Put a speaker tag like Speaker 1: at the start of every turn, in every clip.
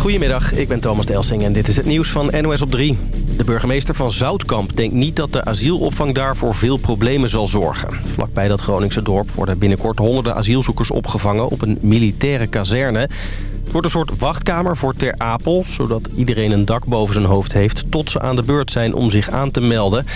Speaker 1: Goedemiddag, ik ben Thomas Delsing en dit is het nieuws van NOS op 3. De burgemeester van Zoutkamp denkt niet dat de asielopvang daar voor veel problemen zal zorgen. Vlakbij dat Groningse dorp worden binnenkort honderden asielzoekers opgevangen op een militaire kazerne. Het wordt een soort wachtkamer voor Ter Apel... zodat iedereen een dak boven zijn hoofd heeft... tot ze aan de beurt zijn om zich aan te melden.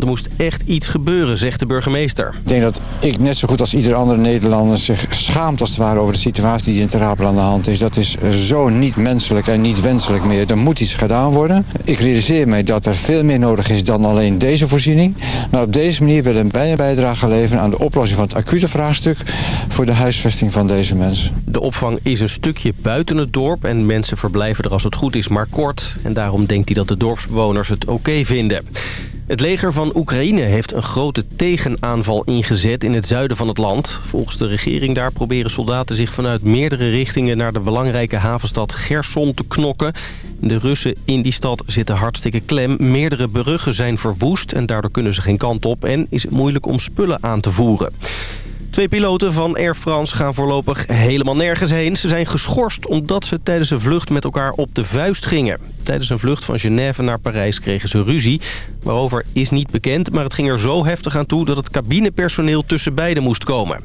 Speaker 1: Er moest echt iets gebeuren, zegt de burgemeester.
Speaker 2: Ik denk dat ik net zo goed als ieder andere Nederlander zich schaamt als het ware over de situatie die in Ter Apel aan de hand is. Dat is zo niet menselijk en niet wenselijk meer. Er moet iets gedaan worden. Ik realiseer mij dat er veel meer nodig is dan alleen deze voorziening. Maar op deze manier willen wij een bijdrage leveren aan de oplossing van het acute vraagstuk voor de huisvesting van deze mensen.
Speaker 1: De opvang is een stukje buiten het dorp en mensen verblijven er als het goed is maar kort. En daarom denkt hij dat de dorpsbewoners het oké vinden. Het leger van Oekraïne heeft een grote tegenaanval ingezet in het zuiden van het land. Volgens de regering daar proberen soldaten zich vanuit meerdere richtingen... naar de belangrijke havenstad Gerson te knokken. De Russen in die stad zitten hartstikke klem. Meerdere bruggen zijn verwoest en daardoor kunnen ze geen kant op... en is het moeilijk om spullen aan te voeren. Twee piloten van Air France gaan voorlopig helemaal nergens heen. Ze zijn geschorst omdat ze tijdens een vlucht met elkaar op de vuist gingen. Tijdens een vlucht van Genève naar Parijs kregen ze ruzie. Waarover is niet bekend, maar het ging er zo heftig aan toe... dat het cabinepersoneel tussen beiden moest komen.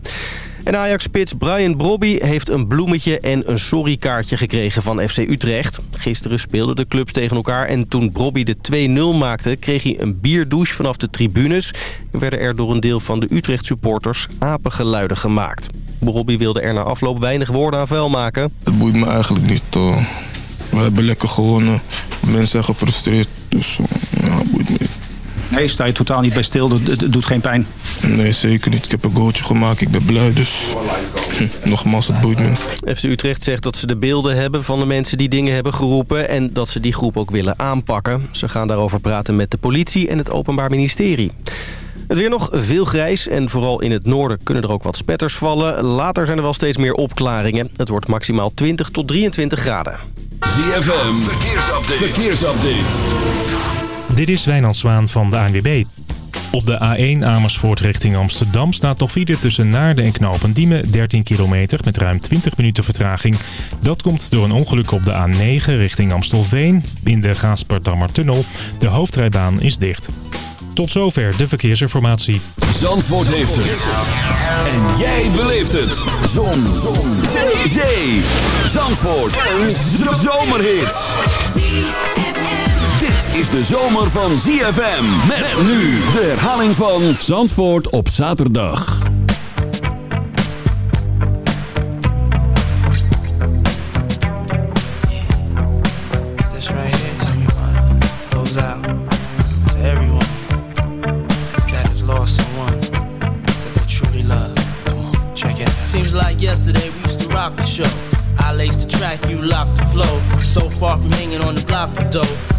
Speaker 1: En Ajax-spits Brian Brobby heeft een bloemetje en een sorrykaartje gekregen van FC Utrecht. Gisteren speelden de clubs tegen elkaar en toen Brobby de 2-0 maakte... kreeg hij een bierdouche vanaf de tribunes... en werden er door een deel van de Utrecht-supporters apengeluiden gemaakt. Brobby wilde er na afloop weinig woorden aan vuil maken.
Speaker 3: Het boeit me eigenlijk niet. We hebben lekker gewonnen. Mensen zijn gefrustreerd, dus ja, het boeit me niet.
Speaker 4: Nee, sta je totaal niet bij stil? Het doet geen pijn?
Speaker 3: Nee, zeker niet. Ik heb een goaltje gemaakt. Ik ben blij, dus hm, nogmaals, het boeit me.
Speaker 1: FC Utrecht zegt dat ze de beelden hebben van de mensen die dingen hebben geroepen... en dat ze die groep ook willen aanpakken. Ze gaan daarover praten met de politie en het Openbaar Ministerie. Het weer nog veel grijs en vooral in het noorden kunnen er ook wat spetters vallen. Later zijn er wel steeds meer opklaringen. Het wordt maximaal 20 tot 23 graden.
Speaker 5: ZFM, verkeersupdate. verkeersupdate.
Speaker 6: Dit is Wijnand Zwaan van de ANWB. Op de A1 Amersfoort richting Amsterdam staat nog file tussen Naarden en Knopendiemen 13 kilometer met ruim 20 minuten vertraging. Dat komt door een ongeluk op de A9 richting Amstelveen in de Gaasperdammertunnel. De hoofdrijbaan is dicht. Tot zover de verkeersinformatie.
Speaker 5: Zandvoort heeft het. En jij beleeft het. Zon. Zon. Zee. Zandvoort. Een zomerhit is de zomer van ZFM. Met nu de herhaling van Zandvoort op zaterdag.
Speaker 7: Seems like yesterday we used to rock the show. I laced the track, you locked the flow. So far from hanging on the block for dough.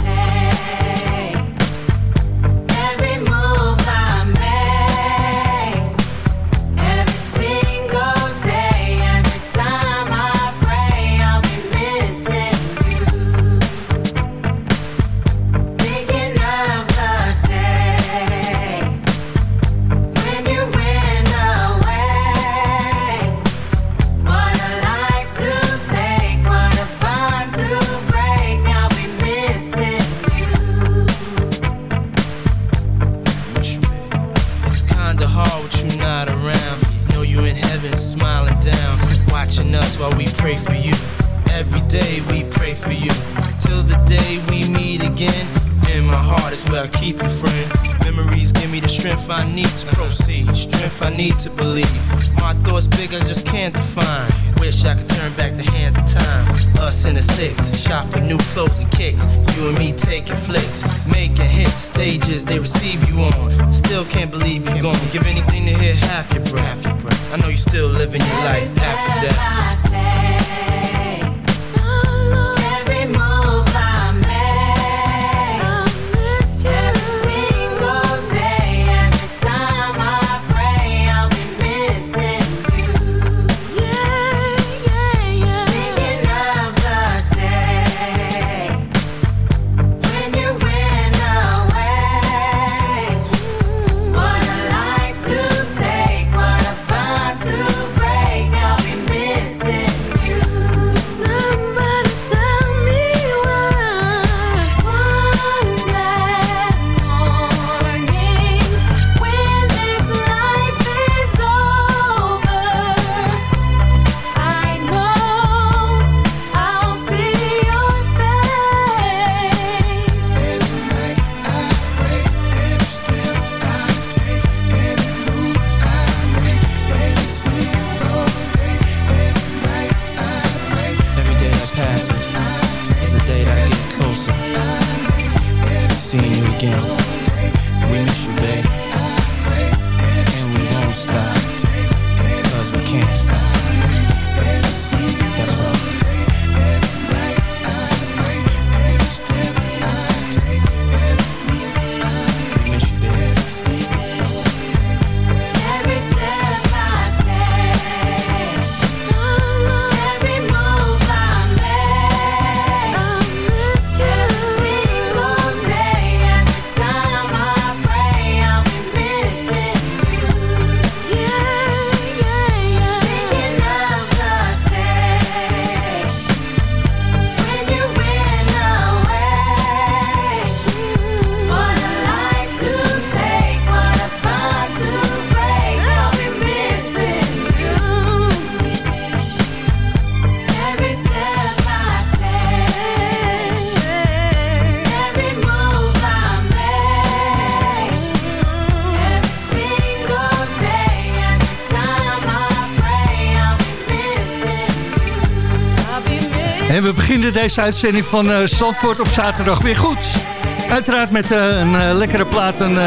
Speaker 7: Need to believe.
Speaker 8: Deze uitzending van eh Zandvoort op zaterdag weer goed. Uiteraard met eh, een eh, lekkere plaat, een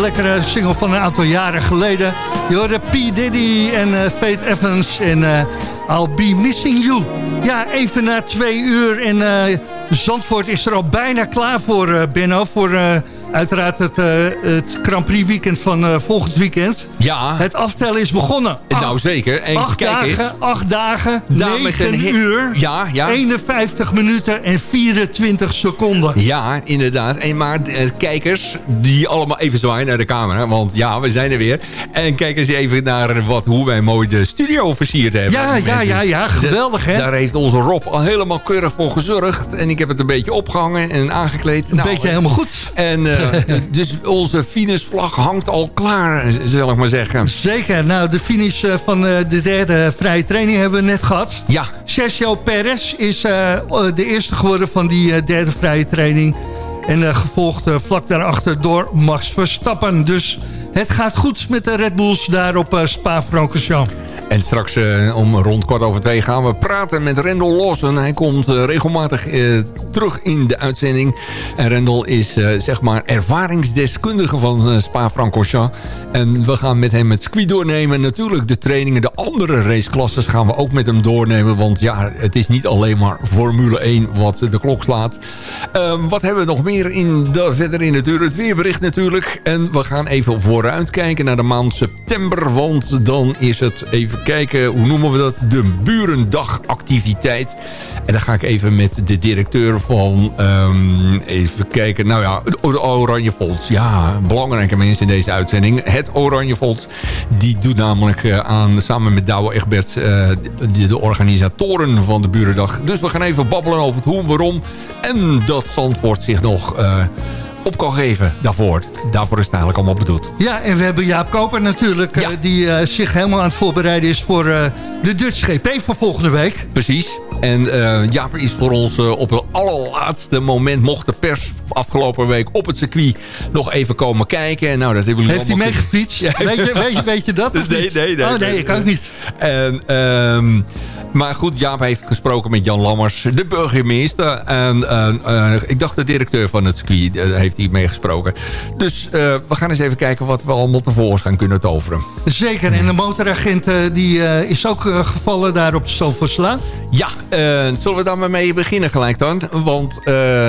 Speaker 8: lekkere single van een aantal jaren geleden. Je hoorde P. Diddy en Faith Evans eh, I'll Be Missing You. Ja, even na twee uur eh, Zandvoort is er al bijna klaar voor, Benno. Voor uiteraard het, eh, het Grand Prix weekend van eh, volgend weekend.
Speaker 9: Ja,
Speaker 8: Het aftellen is begonnen.
Speaker 9: nou zeker. En
Speaker 8: Acht
Speaker 9: kijk eens.
Speaker 8: dagen, acht dagen,
Speaker 9: Daar met
Speaker 8: 9
Speaker 9: een he-
Speaker 8: uur,
Speaker 9: Ja, ja.
Speaker 8: 51 minuten en 24 seconden.
Speaker 9: Ja, inderdaad. En maar eh, kijkers, die allemaal even zwaaien naar de camera. Want ja, we zijn er weer. En kijk eens even naar wat, hoe wij mooi de studio versierd hebben.
Speaker 8: Ja, ja, ja, ja, geweldig hè.
Speaker 9: Daar heeft onze Rob al helemaal keurig voor gezorgd. En ik heb het een beetje opgehangen en aangekleed.
Speaker 8: Een
Speaker 9: Nou,
Speaker 8: beetje helemaal goed.
Speaker 9: En eh, dus onze Venusvlag hangt al klaar, zal ik maar zeggen.
Speaker 8: Zeker, nou de finish eh, van eh, de derde vrije training hebben we net gehad.
Speaker 9: Ja,
Speaker 8: Sergio Perez is eh, de eerste geworden van die derde vrije training. En gevolgd vlak daarachter door Max Verstappen. Dus het gaat goed met de Red Bulls daar op Spa-Francorchamps.
Speaker 9: En straks eh, om rond kwart over twee gaan we praten met Rendel Lawson. Hij komt eh, regelmatig eh, terug in de uitzending. En Rendel is zeg maar ervaringsdeskundige van Spa-Francorchamps. En we gaan met hem het circuit doornemen. Natuurlijk de trainingen, de andere raceklasses gaan we ook met hem doornemen. Want ja, het is niet alleen maar Formule 1 wat de klok slaat. Ehm, wat hebben we nog meer in de, verder in het uur? Het weerbericht natuurlijk. En we gaan even vooruit kijken naar de maand september. Want dan is het even kijken, hoe noemen we dat? De Burendagactiviteit. En dan ga ik even met de directeur van... ehm, even kijken, nou ja, de Oranje Fonds. Ja, belangrijke mensen in deze uitzending. Het Oranje Fonds, die doet namelijk eh, aan, samen met Douwe Egberts... eh, de, de organisatoren van de Burendag. Dus we gaan even babbelen over het hoe, waarom... en dat Zandvoort zich nog... eh, op kan geven daarvoor. Daarvoor is het eigenlijk allemaal bedoeld.
Speaker 8: Ja, en we hebben Jaap Koper natuurlijk, eh, die eh, zich helemaal aan het voorbereiden is voor eh, de Dutch GP van volgende week.
Speaker 9: Precies. En Jaap is voor ons op het allerlaatste moment... mocht de pers afgelopen week op het circuit nog even komen kijken. En nou, dat hebben jullie
Speaker 8: Heeft hij meegefietst?
Speaker 9: Ja.
Speaker 8: Weet, je, weet, je, weet je dat? of
Speaker 9: Nee,
Speaker 8: niet?
Speaker 9: nee, nee.
Speaker 8: Oh nee, ik ook niet.
Speaker 9: En, ehm, maar goed, Jaap heeft gesproken met Jan Lammers, de burgemeester. En ik dacht de directeur van het circuit heeft hier mee gesproken. Dus eh, we gaan eens even kijken wat we allemaal tevoorschijn kunnen toveren.
Speaker 8: Zeker, en de motoragent eh, die, eh, is ook gevallen daar op de Stoffelslaan.
Speaker 9: Ja, zullen we daar maar mee beginnen gelijk dan? Want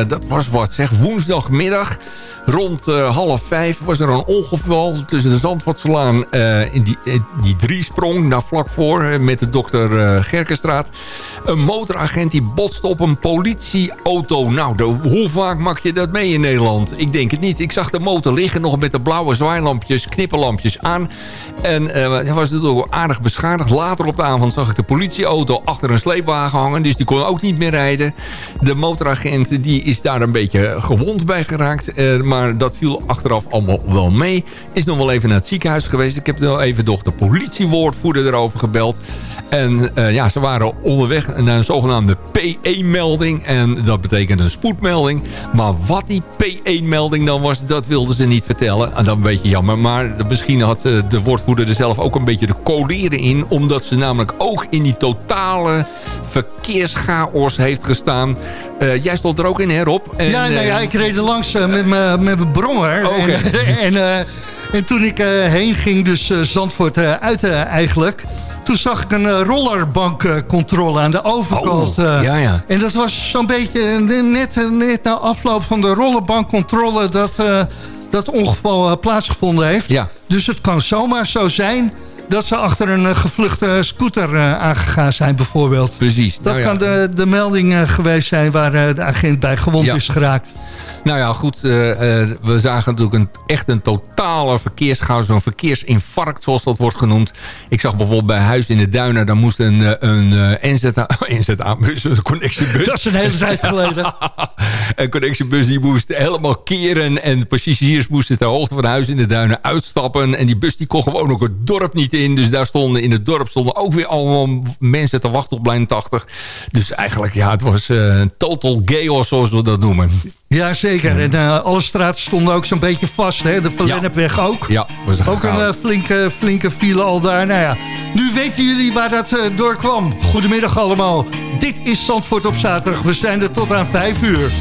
Speaker 9: dat was wat zeg, woensdagmiddag rond half vijf was er een ongeval tussen de Zandvoortslaan in die, die driesprong daar vlak voor met de dokter Gerkenstraat. Een motoragent die botste op een politieauto. Nou, hoe vaak maak je dat mee in Nederland? Ik denk het niet. Ik zag de motor liggen nog met de blauwe zwaailampjes, knipperlampjes aan. En eh, hij was natuurlijk aardig beschadigd. Later op de avond zag ik de politieauto achter een sleepwagen hangen. Dus die kon ook niet meer rijden. De motoragent die is daar een beetje gewond bij geraakt. Eh, maar dat viel achteraf allemaal wel mee. Is nog wel even naar het ziekenhuis geweest. Ik heb nog even de politiewoordvoerder erover gebeld. En eh, ja, ze waren onderweg naar een zogenaamde P1-melding. En dat betekent een spoedmelding. Maar wat die P1-melding dan was, dat wilden ze niet vertellen. En dat een beetje jammer. Maar misschien had eh, de woordvoerder er zelf ook een beetje de coderen in. Omdat ze namelijk ook in die totale verkeerschaos heeft gestaan. Eh, jij stond er ook in, hè Rob? En,
Speaker 8: ja, nou ja,
Speaker 9: eh,
Speaker 8: ik reed er langs met mijn met mijn brommer.
Speaker 9: Oké.
Speaker 8: En, en, eh, en toen ik heen ging, dus Zandvoort uit eigenlijk... Toen zag ik een eh, rollerbankcontrole aan de overkant.
Speaker 9: Oh,
Speaker 8: eh.
Speaker 9: ja, ja.
Speaker 8: En dat was zo'n beetje eh, net, net na afloop van de rollerbankcontrole... dat dat ongeval plaatsgevonden heeft.
Speaker 9: Ja.
Speaker 8: Dus het kan zomaar zo zijn dat ze achter een eh, gevluchte scooter eh, aangegaan zijn bijvoorbeeld.
Speaker 9: Precies.
Speaker 8: Dat
Speaker 9: Nou ja.
Speaker 8: kan de, de melding eh, geweest zijn waar de agent bij gewond
Speaker 9: Ja.
Speaker 8: is geraakt.
Speaker 9: Nou ja, goed. we zagen natuurlijk een, echt een totale verkeerschaos. Zo'n verkeersinfarct, zoals dat wordt genoemd. Ik zag bijvoorbeeld bij Huis in de Duinen... daar moest een, een NZA, NZA-bus, een connectiebus...
Speaker 8: Dat is een hele tijd geleden.
Speaker 9: een connectiebus die moest helemaal keren... en passagiers moesten ter hoogte van Huis in de Duinen uitstappen. En die bus die kon gewoon ook het dorp niet in. Dus daar stonden in het dorp stonden ook weer allemaal mensen te wachten op lijn 80. Dus eigenlijk, ja, het was eh, een total chaos, zoals we dat noemen.
Speaker 8: Ja, zeker. En eh, alle straten stonden ook zo'n beetje vast. Hè? De Verlennepweg ook.
Speaker 9: Ja, was een
Speaker 8: Ook een eh, flinke, flinke file al daar. Nou ja, nu weten jullie waar dat eh, door kwam. Goedemiddag allemaal. Dit is Zandvoort op zaterdag. We zijn er tot aan 5 uur.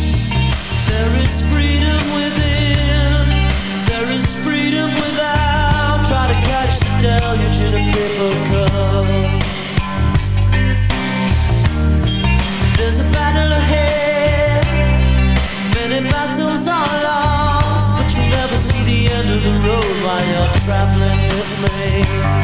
Speaker 10: You're traveling with me.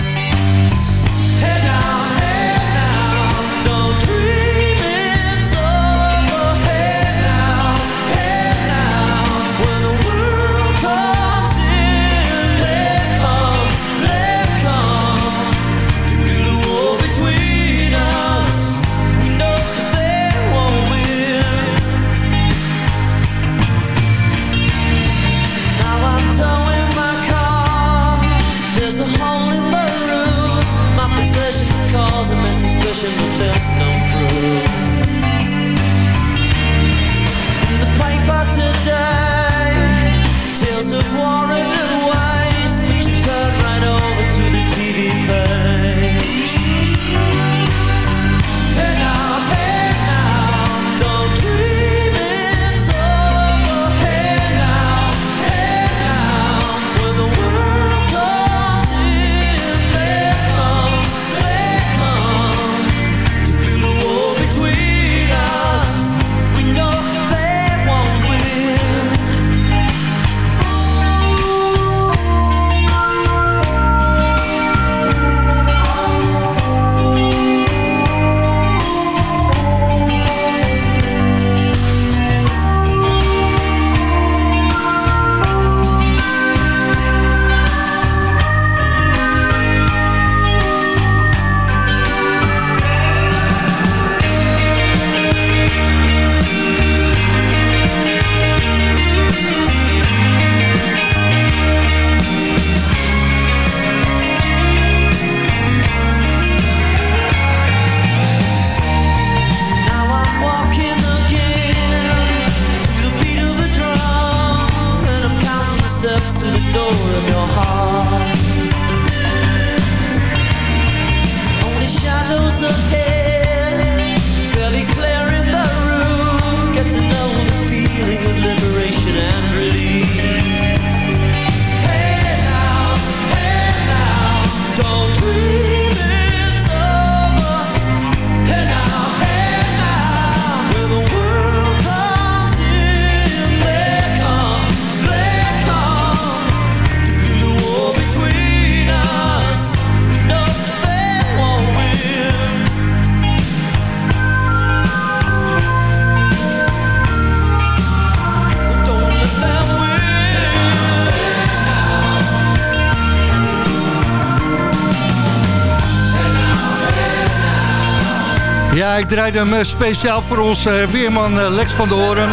Speaker 8: Ik draaide hem eh, speciaal voor ons eh, weerman eh, Lex van der Hoorn.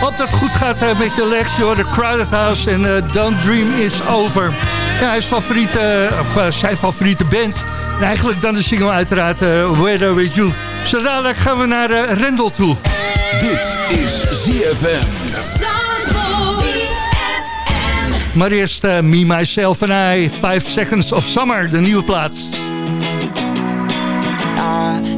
Speaker 8: Hoop dat het goed gaat met je Lex. Je de Crowded House en Don't Dream Is Over. Ja, hij is favoriete, of, zijn favoriete band. En eigenlijk dan de single uiteraard eh Weather With You. Zo dadelijk gaan we naar Rendel toe.
Speaker 5: Dit is ZFM.
Speaker 8: Maar eerst Me, Myself and I, 5 Seconds of Summer, de nieuwe plaats.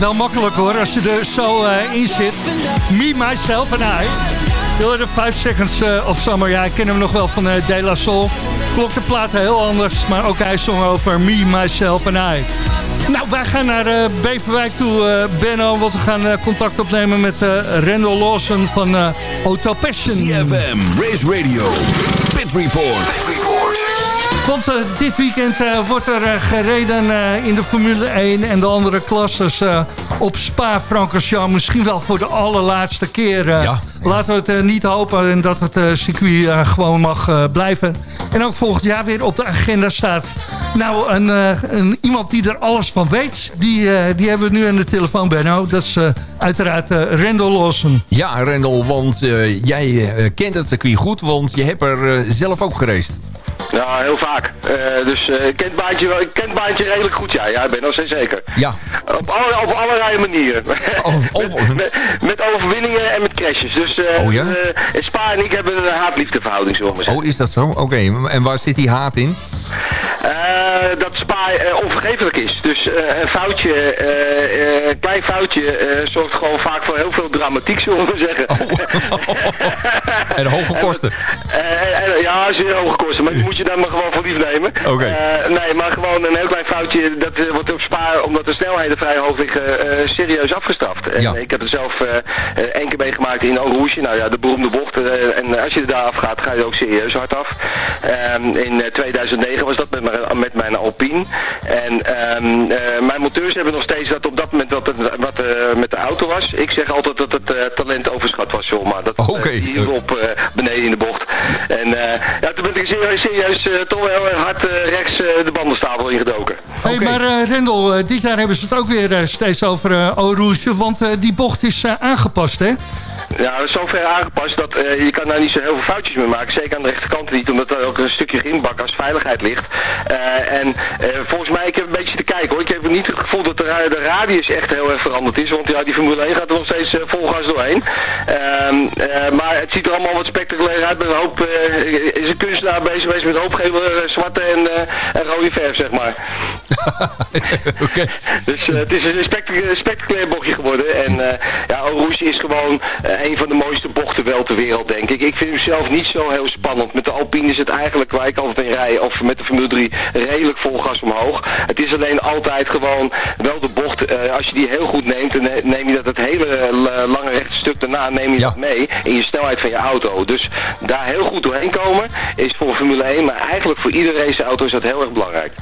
Speaker 8: Wel makkelijk hoor, als je er zo eh, in zit. Me, myself en I. Je hoorde 5 Seconds eh, of Summer. Ja, ik ken hem nog wel van uh, De La de plaat heel anders, maar ook hij zong over Me, myself en I. Nou, wij gaan naar eh, Beverwijk toe, eh, Benno. Want we gaan eh, contact opnemen met eh Randall Lawson van eh Hotel Passion.
Speaker 5: CFM, Race Radio, Pit Report.
Speaker 8: Want eh, dit weekend eh, wordt er eh, gereden in de Formule 1 en de andere klasses op Spa-Francorchamps. Misschien wel voor de allerlaatste keer. Laten we het niet hopen en dat het circuit gewoon mag blijven. En ook volgend jaar weer op de agenda staat. Nou, een, een, iemand die er alles van weet, die, die hebben we nu aan de telefoon, Benno. Dat is uiteraard Randall Lawson.
Speaker 9: Ja, Rendel, want jij kent het circuit goed, want je hebt er zelf ook gereisd.
Speaker 11: Ja, heel vaak. Eh, dus eh, ik ken het baantje, wel- ik ken het baantje redelijk goed, ja. Ja, ik ben steeds zeker.
Speaker 9: Ja.
Speaker 11: Op, alle, op allerlei manieren. met, met overwinningen en met crashes. Dus eh
Speaker 9: Oh ja?
Speaker 11: Spa en ik hebben een haat-liefdeverhouding, zeggen.
Speaker 9: Oh, is dat zo? Oké, en waar zit die haat in?
Speaker 11: Eh, dat Spa eh, onvergeeflijk is. Dus eh, een foutje, een klein foutje, zorgt gewoon vaak voor heel veel dramatiek, zullen we zeggen.
Speaker 9: En hoge kosten.
Speaker 11: En- ja, zeer hoge kosten, maar die moet je dan maar gewoon voor lief nemen.
Speaker 9: Oké.
Speaker 11: Nee, maar gewoon een heel klein foutje, dat wordt op Spa, omdat de snelheden vrij hoog liggen, serieus afgestraft. En
Speaker 9: Ja.
Speaker 11: ik heb het zelf één keer meegemaakt in Rouge, nou ja, de beroemde bocht. en als je er daar afgaat, ga je ook serieus hard af. Ehm, in eh, 2009 was dat met mijn, met mijn Alpine. En ehm, eh, mijn monteurs hebben nog steeds dat op dat moment wat, het, wat eh, met de auto was. Ik zeg altijd dat het eh, talent overschat was, joh, maar dat
Speaker 9: Oké.
Speaker 11: eh, die hield op eh, beneden in de bocht. En eh, ja, toen ben ik serieus, serieus eh, toch wel heel erg hard eh, rechts eh, de bandenstapel ingedoken.
Speaker 8: Hey, maar eh Rendel, dit jaar hebben ze het ook weer steeds over eh Rouge, want eh, die bocht is eh, aangepast, hè?
Speaker 11: Ja, dat is zo ver aangepast dat eh, je kan daar niet zo heel veel foutjes meer maken. Zeker aan de rechterkant niet, omdat er ook een stukje grindbak als veiligheid ligt. Eh, en eh, volgens mij, ik heb een beetje te kijken hoor. Ik heb niet het gevoel dat de, de radius echt heel erg veranderd is. Want ja, die Formule 1 gaat er nog steeds eh, vol gas doorheen. Ehm, eh, maar het ziet er allemaal wat spectaculair uit. Met een hoop, is een kunstenaar bezig geweest met een hoop gele, eh, zwarte en, en rode verf, zeg maar. Dus het is een spectac- spectaculair bochtje geworden. En ja, Rouge is gewoon een van de mooiste bochten wel ter wereld, denk ik. Ik vind hem zelf niet zo heel spannend. Met de Alpine is het eigenlijk waar ik altijd in rij, of met de Formule 3, redelijk vol gas omhoog. Het is alleen altijd gewoon wel de bocht, eh, als je die heel goed neemt, dan ne- neem je dat het hele eh, lange rechte stuk daarna, neem je dat mee in je snelheid van je auto. Dus daar heel goed doorheen komen is voor Formule 1, maar eigenlijk voor iedere raceauto is dat heel erg belangrijk.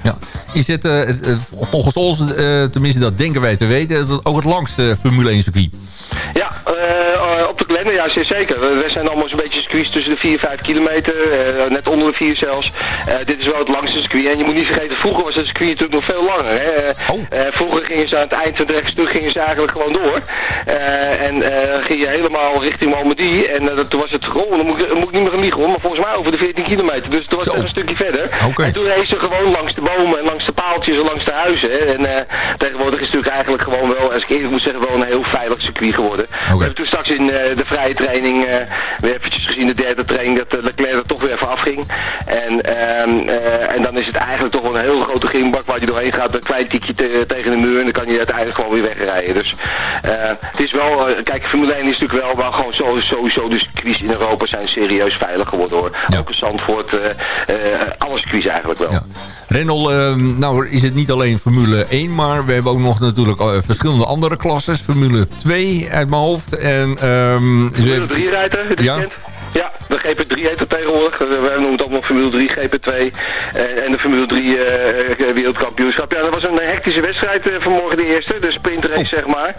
Speaker 9: Is het eh, eh, volgens ons, eh, tenminste dat denken wij te weten, dat ook het langste Formule 1 circuit?
Speaker 11: Ja, eh, op de kalender, ja zeker. We, zijn allemaal zo'n beetje circuits tussen de 4 en 5 kilometer, eh, net onder de 4 zelfs. Eh, dit is wel het langste circuit. En je moet niet vergeten, vroeger was het circuit natuurlijk nog veel langer. Hè? Eh, vroeger gingen ze aan het eind van het gingen ze eigenlijk gewoon door. En ging je helemaal richting Malmedy. En toen was het gewoon, dan moet, ik- moet ik niet meer gaan liegen hoor, maar volgens mij over de 14 kilometer. Dus toen was het een stukje verder. En toen reed ze gewoon langs de bomen en langs de paaltjes en langs de huizen. hè. En tegenwoordig is het natuurlijk eigenlijk gewoon wel, als ik eerlijk moet zeggen, wel een heel veilig circuit geworden. We hebben toen straks in eh, de vrije training eh, weer eventjes gezien, de derde training, dat eh, Leclerc er toch weer even afging. En, ehm, eh, en dan is het eigenlijk toch wel een heel grote gimbak waar je doorheen gaat, een klein tikje te- tegen de muur en dan kan je uiteindelijk gewoon weer wegrijden. Dus het is wel, kijk, Formule 1 is natuurlijk wel, maar gewoon sowieso de circuits in Europa zijn serieus veilig geworden hoor. Ook in Zandvoort, eh, eh, alle circuits eigenlijk wel.
Speaker 9: Rendel, ehm, nou is het niet alleen Formule 1, maar we hebben ook nog natuurlijk verschillende andere klasses. Formule 2 uit mijn hoofd. En, ehm, ze-
Speaker 11: Formule 3 rijden, dit
Speaker 9: Ja.
Speaker 11: weekend. De GP3 heet het tegenwoordig. Eh, We noemen het allemaal Formule 3, GP2 en, en de Formule 3 eh, wereldkampioenschap. Ja, dat was een hectische wedstrijd eh, vanmorgen de eerste, de sprintrace zeg maar.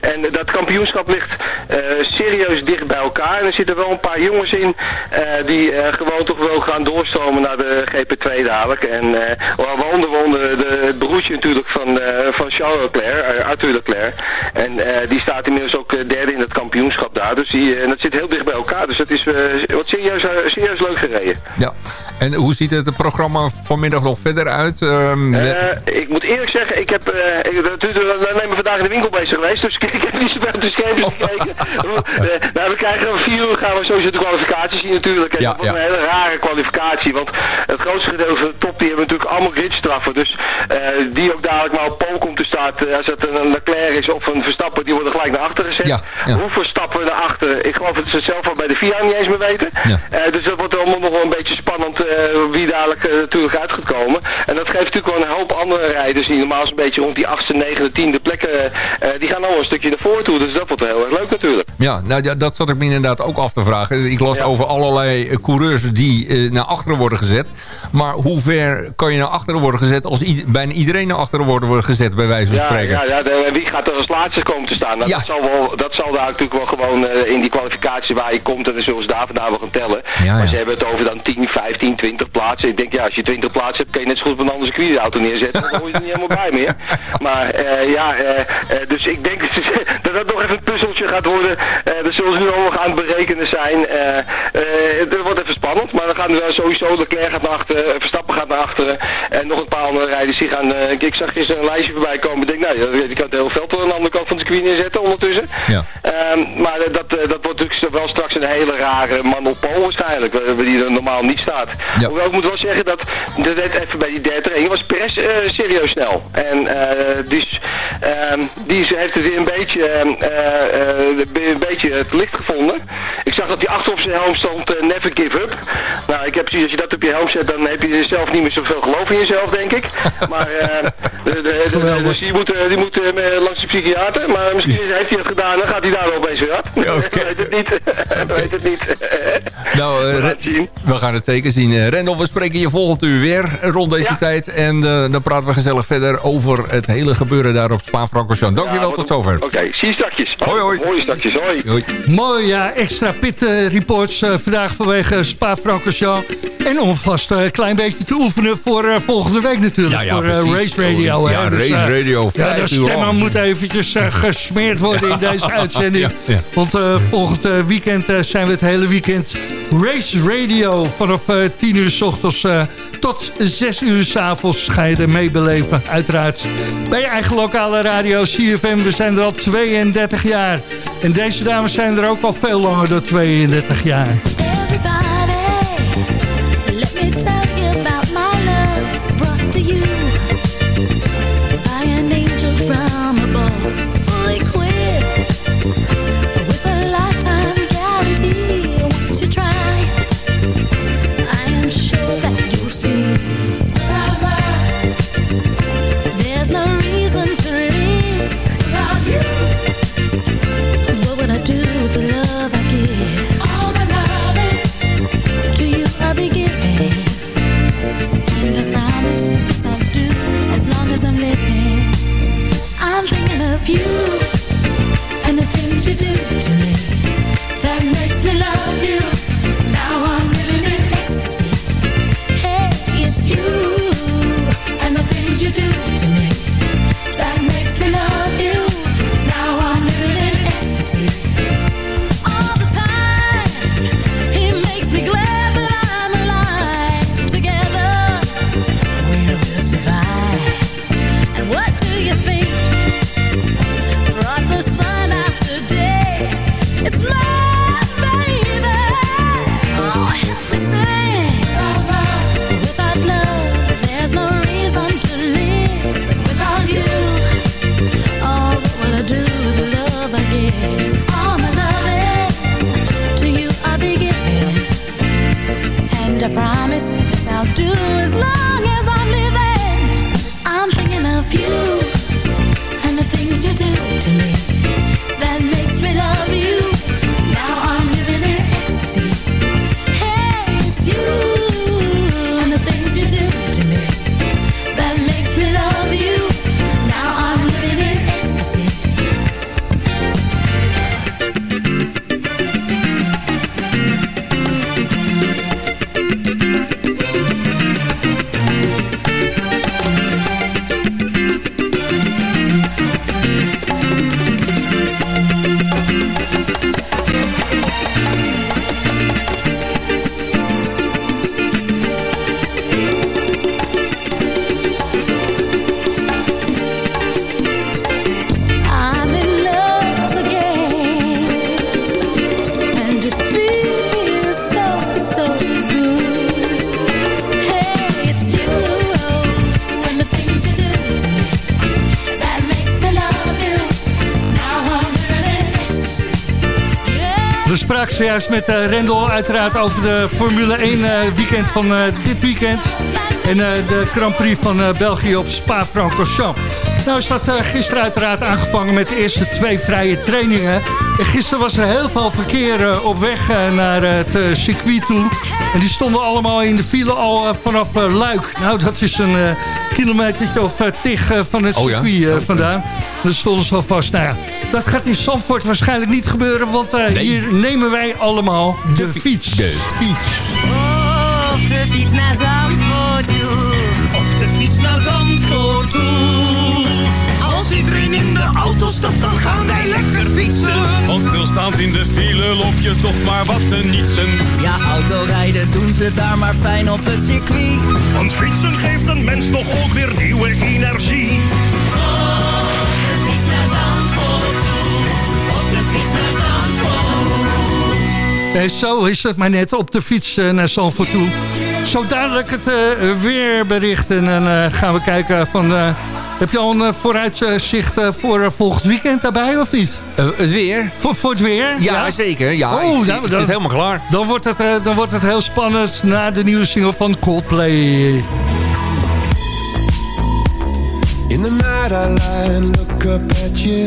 Speaker 11: En eh, dat kampioenschap ligt eh, serieus dicht bij elkaar. En er zitten wel een paar jongens in eh, die eh, gewoon toch wel gaan doorstromen naar de GP2 dadelijk. En eh waaronder waaronder de, het broertje natuurlijk van, eh, van Charles Leclerc, eh, Arthur Leclerc. En eh, die staat inmiddels ook eh, derde in het kampioenschap daar. Dus die, en dat zit heel dicht bij elkaar. Dus dat is eh, wat serieus, eh, serieus leuk gereden.
Speaker 9: ja. En hoe ziet het programma vanmiddag nog verder uit? Ehm, we-
Speaker 11: Eh, ik moet eerlijk zeggen, ik heb ik, natuurlijk alleen maar vandaag in de winkel bezig geweest, dus ik, heb niet zoveel op de schermpjes gekeken. Eh, nou, we krijgen om vier uur gaan we sowieso de kwalificatie zien natuurlijk. En
Speaker 9: Ja,
Speaker 11: dat wordt
Speaker 9: ja.
Speaker 11: een hele rare kwalificatie, want het grootste gedeelte van de top die hebben natuurlijk allemaal gridstraffen. Dus eh, die ook dadelijk maar op pol komt te staan. als het een Leclerc is of een Verstappen, die worden gelijk naar achter gezet.
Speaker 9: Ja, ja.
Speaker 11: Hoeveel stappen naar achter? Ik geloof dat ze het zelf al bij de FIA niet eens meer weten. Dus dat wordt allemaal nog wel een beetje spannend wie dadelijk eh, natuurlijk uit gaat komen. En dat geeft natuurlijk wel een hoop andere rijders die normaal zo'n beetje rond die 8e, 9e, 10e plekken, eh, die gaan allemaal een stukje naar voren toe. Dus dat wordt heel erg leuk natuurlijk.
Speaker 9: Ja, nou, ja, dat zat ik me inderdaad ook af te vragen. Ik las over allerlei eh, coureurs die eh, naar achteren worden gezet. Maar hoe ver kan je naar achteren worden gezet... als bijna iedereen naar achteren wordt gezet, bij wijze van
Speaker 11: Ja,
Speaker 9: spreken?
Speaker 11: ja, ja de- wie gaat er als laatste komen te staan? Nou, dat, zal wel, dat zal daar natuurlijk wel gewoon eh, in die kwalificatie waar je komt, en dan zullen ze daar vandaan wel gaan tellen. Maar ze hebben het over dan 10, 15, 20 plaatsen. Ik denk, ja, als je 20 plaatsen hebt, kan je net zo goed een andere circuitauto neerzetten. Dan hoor je er niet helemaal bij meer. Maar eh, ja, eh, eh, dus ik denk dat dat nog even een puzzeltje gaat worden. Dat zullen ze nu al nog aan het berekenen zijn. Het wordt even spannend, maar dan gaan we sowieso, Leclerc gaat naar achteren, Verstappen gaat naar achteren. En nog een paar andere rijders die gaan, ik- zag gisteren een lijstje voorbij komen. Ik denk, nou, ja, die kan het heel veld aan de andere kant van het circuit neerzetten ondertussen.
Speaker 9: Ja.
Speaker 11: Ehm, maar dat, dat wordt natuurlijk wel straks een hele rare man op pol waarschijnlijk, waar- waar die er normaal niet staat. Hoewel ik moet wel zeggen dat, dat even bij die derde training was Perez eh, serieus snel. En eh, dus, ehm, die heeft het weer een beetje, ehm, eh, een beetje het licht gevonden. Ik zag dat hij achter op zijn helm stond, never give up. Nou, ik heb zoiets, als je dat op je helm zet, dan heb je zelf niet meer zoveel geloof in jezelf, denk ik. Maar, de, de, de- de- dus die moet, die moet langs de psychiater, maar misschien heeft hij het gedaan, dan gaat hij daar wel opeens weer af. weet het niet. weet het niet.
Speaker 9: Nou, we gaan het zeker zien. Rendel, we spreken je volgend uur weer rond deze tijd. En eh, dan praten we gezellig verder over het hele gebeuren daar op Spa-Francorchamps. Dankjewel,
Speaker 11: Ja,
Speaker 9: tot zover.
Speaker 11: Oké, zie je straks.
Speaker 9: Hoi, hoi.
Speaker 11: Mooie straks, hoi.
Speaker 9: Hoi.
Speaker 8: Mooi, ja. Extra pit eh, reports vandaag vanwege Spa-Francorchamps. En om vast een klein beetje te oefenen voor volgende week natuurlijk.
Speaker 9: Ja, ja,
Speaker 8: voor. Race Radio.
Speaker 9: Ja.
Speaker 8: Dus,
Speaker 9: Race Radio,
Speaker 8: Ja, de moet eventjes gesmeerd worden in deze uitzending.
Speaker 9: Ja, ja.
Speaker 8: Want eh, volgend weekend zijn we het hele weekend Race Radio. Vanaf eh 10 uur s ochtends eh, tot 6 uur s avonds ga je er mee beleven. Uiteraard bij je eigen lokale radio CFM. We zijn er al 32 jaar. En deze dames zijn er ook al veel langer dan 32 jaar.
Speaker 12: you
Speaker 8: do? Spraken zojuist met uh, Rendel uiteraard over de Formule 1 uh, weekend van uh, dit weekend. En de Grand Prix van België op Spa-Francorchamps. Nou is dat gisteren uiteraard aangevangen met de eerste twee vrije trainingen. En gisteren was er heel veel verkeer op weg naar het circuit toe. En die stonden allemaal in de file al vanaf Luik. Nou, dat is een kilometer of tig van het oh, circuit ja? vandaan. Dan stonden ze al vast. Nou ja, dat gaat in Zandvoort waarschijnlijk niet gebeuren, want uh, nee. hier nemen wij allemaal de, de fiets.
Speaker 10: De fiets. Op de fiets naar Zandvoort toe. Op de fiets naar Zandvoort toe. Als iedereen in de auto stapt, dan gaan wij lekker fietsen.
Speaker 13: Want stilstaand in de file loop je toch maar wat te nietsen.
Speaker 10: Ja, autorijden doen ze daar maar fijn op het circuit.
Speaker 13: Want fietsen geeft een mens toch ook weer nieuwe energie.
Speaker 8: Nee, zo is het maar net op de fiets uh, naar Zandvoort toe. Zo dadelijk het uh, weerbericht. En dan uh, gaan we kijken van... heb je al een vooruitzicht voor volgend weekend daarbij of niet?
Speaker 9: het weer?
Speaker 8: Voor, voor het weer?
Speaker 9: Ja, zeker. Ja, oh, ik, nou, dan, helemaal klaar.
Speaker 8: Dan wordt, het, dan wordt het heel spannend na de nieuwe single van Coldplay. In the night I lie and look up at you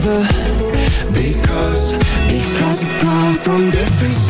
Speaker 8: Together. Because, because we come from different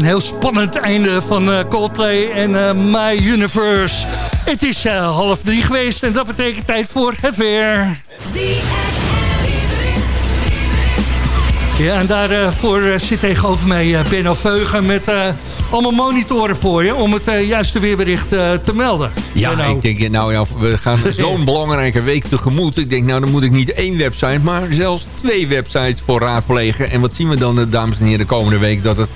Speaker 8: een heel spannend einde van uh, Coldplay en uh, My Universe. Het is uh, half drie geweest en dat betekent tijd voor het weer. Ja, en daarvoor zit tegenover mij Benno Veugen met allemaal monitoren voor je... om het uh, juiste weerbericht uh, te melden.
Speaker 9: Ja, ik denk, nou ja, we gaan zo'n belangrijke week tegemoet. Ik denk, nou dan moet ik niet één website, maar zelfs twee websites voor raadplegen. En wat zien we dan, dames en heren, de komende week? Dat het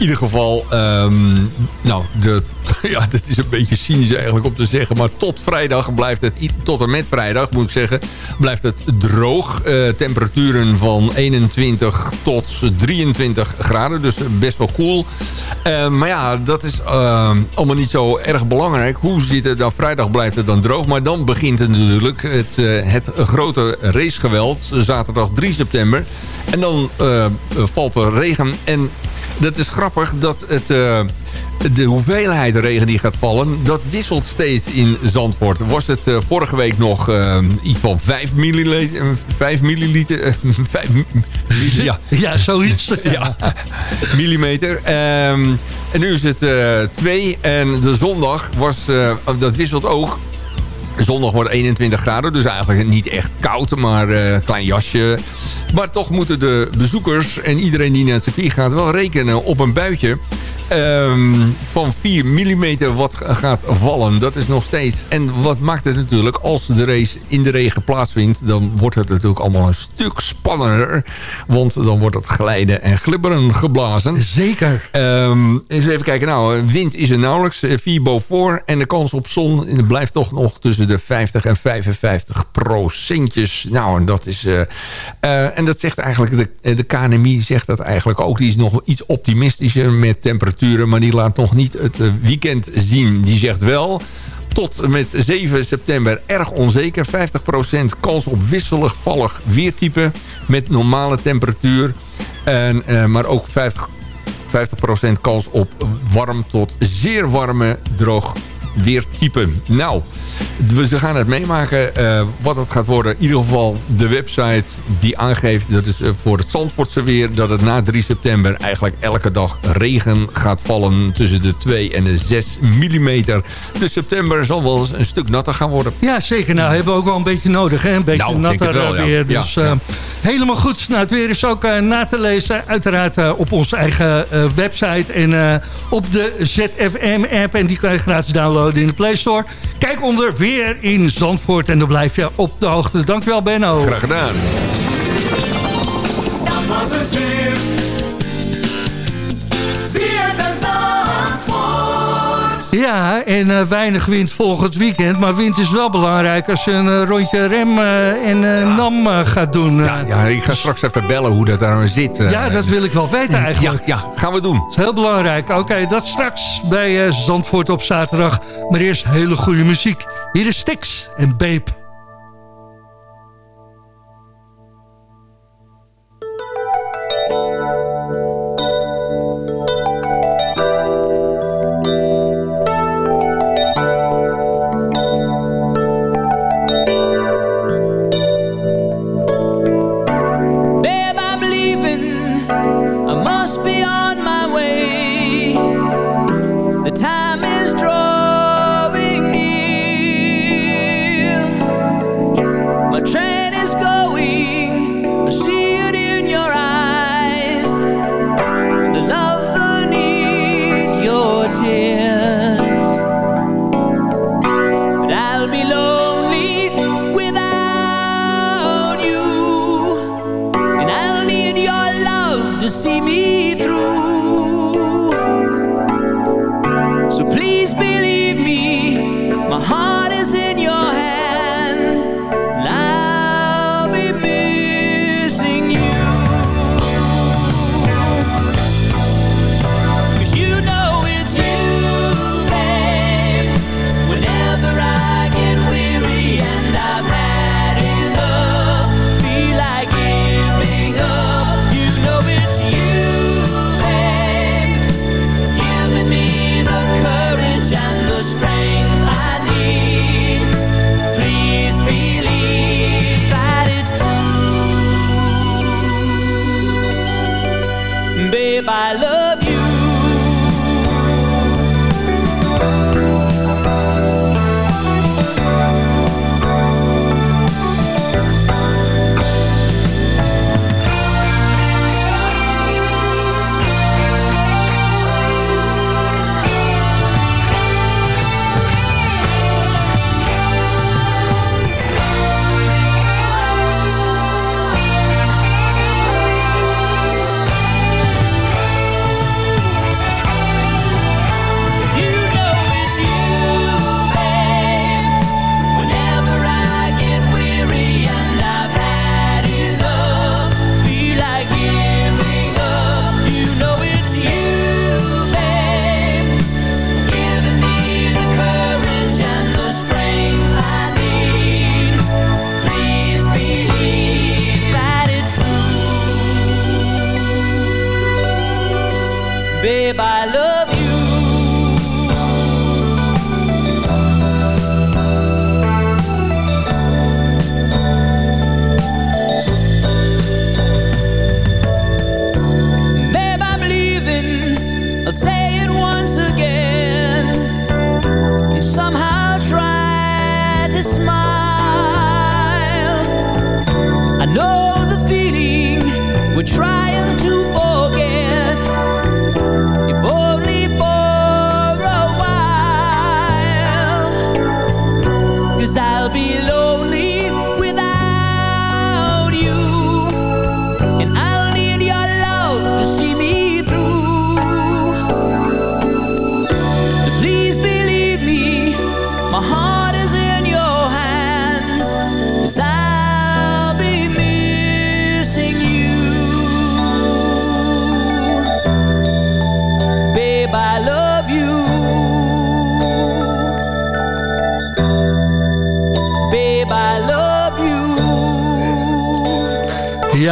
Speaker 9: ieder geval, um, nou, de ja, dat is een beetje cynisch eigenlijk om te zeggen. Maar tot vrijdag blijft het, tot en met vrijdag moet ik zeggen, blijft het droog. Eh, temperaturen van 21 tot 23 graden, dus best wel cool. Eh, maar ja, dat is eh, allemaal niet zo erg belangrijk. Hoe zit het dan? Vrijdag blijft het dan droog. Maar dan begint het natuurlijk het, eh, het grote racegeweld. Zaterdag 3 september. En dan valt er regen. En dat is grappig dat het... eh, de hoeveelheid regen die gaat vallen, dat wisselt steeds in Zandvoort. Was het eh, vorige week nog eh, iets van 5 milliliter? 5 milliliter? 5 milliliter ja.
Speaker 8: ja, zoiets.
Speaker 9: ja, millimeter. Ehm, en nu is het 2 en de zondag was, dat wisselt ook. Zondag wordt 21 graden, dus eigenlijk niet echt koud, maar eh, een klein jasje. Maar toch moeten de bezoekers en iedereen die naar het circuit gaat wel rekenen op een buitje. Ehm, van 4 mm wat gaat vallen. Dat is nog steeds. En wat maakt het natuurlijk, als de race in de regen plaatsvindt... dan wordt het natuurlijk allemaal een stuk spannender. Want dan wordt het glijden en glibberen geblazen.
Speaker 8: Zeker.
Speaker 9: Ehm, eens even kijken. Nou, wind is er nauwelijks. eh, 4 boven. En de kans op zon eh, blijft toch nog tussen de 50 en 55 procentjes. Nou, en dat is... eh, eh, en dat zegt eigenlijk... De, de KNMI zegt dat eigenlijk ook. Die is nog iets optimistischer met Maar die laat nog niet het eh, weekend zien. Die zegt wel... Tot met 7 september erg onzeker. 50% kans op wisselvallig weertype met normale temperatuur. En, eh, maar ook 50 50% kans op warm tot zeer warme droog weertype. Nou, we gaan het meemaken eh, wat het gaat worden. In ieder geval de website die aangeeft, dat is eh, voor het Zandvoortse weer... dat het na 3 september eigenlijk elke dag regen gaat vallen... tussen de 2 en de 6 millimeter. Dus september zal wel eens een stuk natter gaan worden.
Speaker 8: Ja, zeker. Nou, hebben we ook wel een beetje nodig. Hè? Een beetje
Speaker 9: Nou,
Speaker 8: natter
Speaker 9: wel,
Speaker 8: eh,
Speaker 9: ja.
Speaker 8: weer.
Speaker 9: Ja,
Speaker 8: Dus
Speaker 9: ja.
Speaker 8: helemaal goed. Nou, het weer is ook na te lezen. Uiteraard op onze eigen website. En op de ZFM-app. En die kan je gratis downloaden in de Play Store. Kijk onder weer in Zandvoort. En dan blijf je op de hoogte. Dankjewel, Benno.
Speaker 9: Graag gedaan.
Speaker 10: Dat was het weer. ZFM Zandvoort.
Speaker 8: Ja, en eh, weinig wind volgend weekend. Maar wind is wel belangrijk als je een eh, rondje rem eh, en nam gaat doen. eh.
Speaker 9: Ja, ik ga straks even bellen hoe dat daar zit.
Speaker 8: Ja, dat wil ik wel weten eigenlijk.
Speaker 9: Ja, ja, gaan we doen.
Speaker 8: Dat is heel belangrijk. Oké, dat straks bij Zandvoort op zaterdag. Maar eerst hele goede muziek. Hier is Stix en Babe.
Speaker 10: Babe. I love you.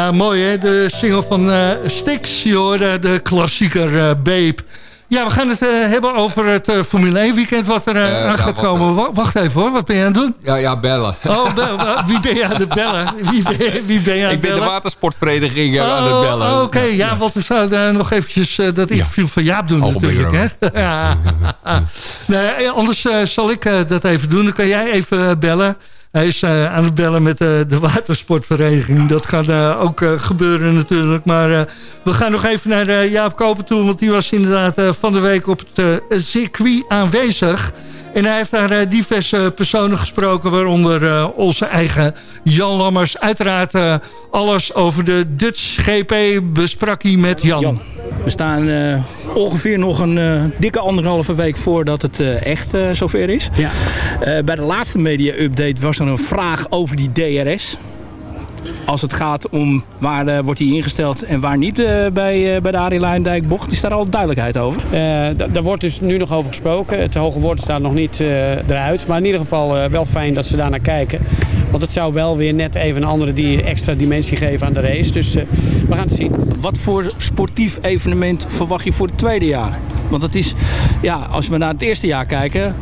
Speaker 8: Ja, mooi hè, de single van eh Styx, je hoorde de klassieker eh, Babe. Ja, we gaan het eh, hebben over het eh, Formule 1 weekend wat er eh,
Speaker 9: Eh,
Speaker 8: aan
Speaker 9: ja,
Speaker 8: gaat komen. Wa- Wacht even hoor, wat ben je aan het doen?
Speaker 9: Ja, ja, bellen.
Speaker 8: Oh, wie ben je aan het bellen? Wie ben, wie ben je aan het
Speaker 9: Ik ben de
Speaker 8: bellen?
Speaker 9: watersportvereniging eh, aan het
Speaker 8: Oh,
Speaker 9: bellen.
Speaker 8: Oké, ja, want we zouden nog eventjes eh, dat interview van Jaap doen
Speaker 9: Algemeen
Speaker 8: natuurlijk. Hè? ja. nee, anders eh, zal ik eh, dat even doen. Dan kan jij even eh, bellen. Hij is eh, aan het bellen met eh, de watersportvereniging. Dat kan eh, ook gebeuren natuurlijk. Maar we gaan nog even naar Jaap Koper toe. Want die was inderdaad van de week op het circuit aanwezig. En hij heeft daar eh, diverse personen gesproken, waaronder eh, onze eigen Jan Lammers. Uiteraard eh, alles over de Dutch GP besprak hij met Jan.
Speaker 14: We staan ongeveer nog een dikke anderhalve week voordat het eh, echt zover is. Eh, bij de laatste media-update was er een vraag over die DRS. Als het gaat om waar eh, wordt die ingesteld en waar niet eh, bij, eh, bij de Arie Luijendijk bocht, is daar al duidelijkheid over?
Speaker 15: Daar wordt dus nu nog over gesproken. Het hoge woord staat nog niet eruit. Maar in ieder geval wel fijn dat ze daar naar kijken. Want het zou wel weer net even een andere die extra dimensie geven aan de race. Dus we gaan het zien.
Speaker 14: Wat voor sportief evenement verwacht je voor het tweede jaar? Want het is, ja, als we naar het eerste jaar kijken,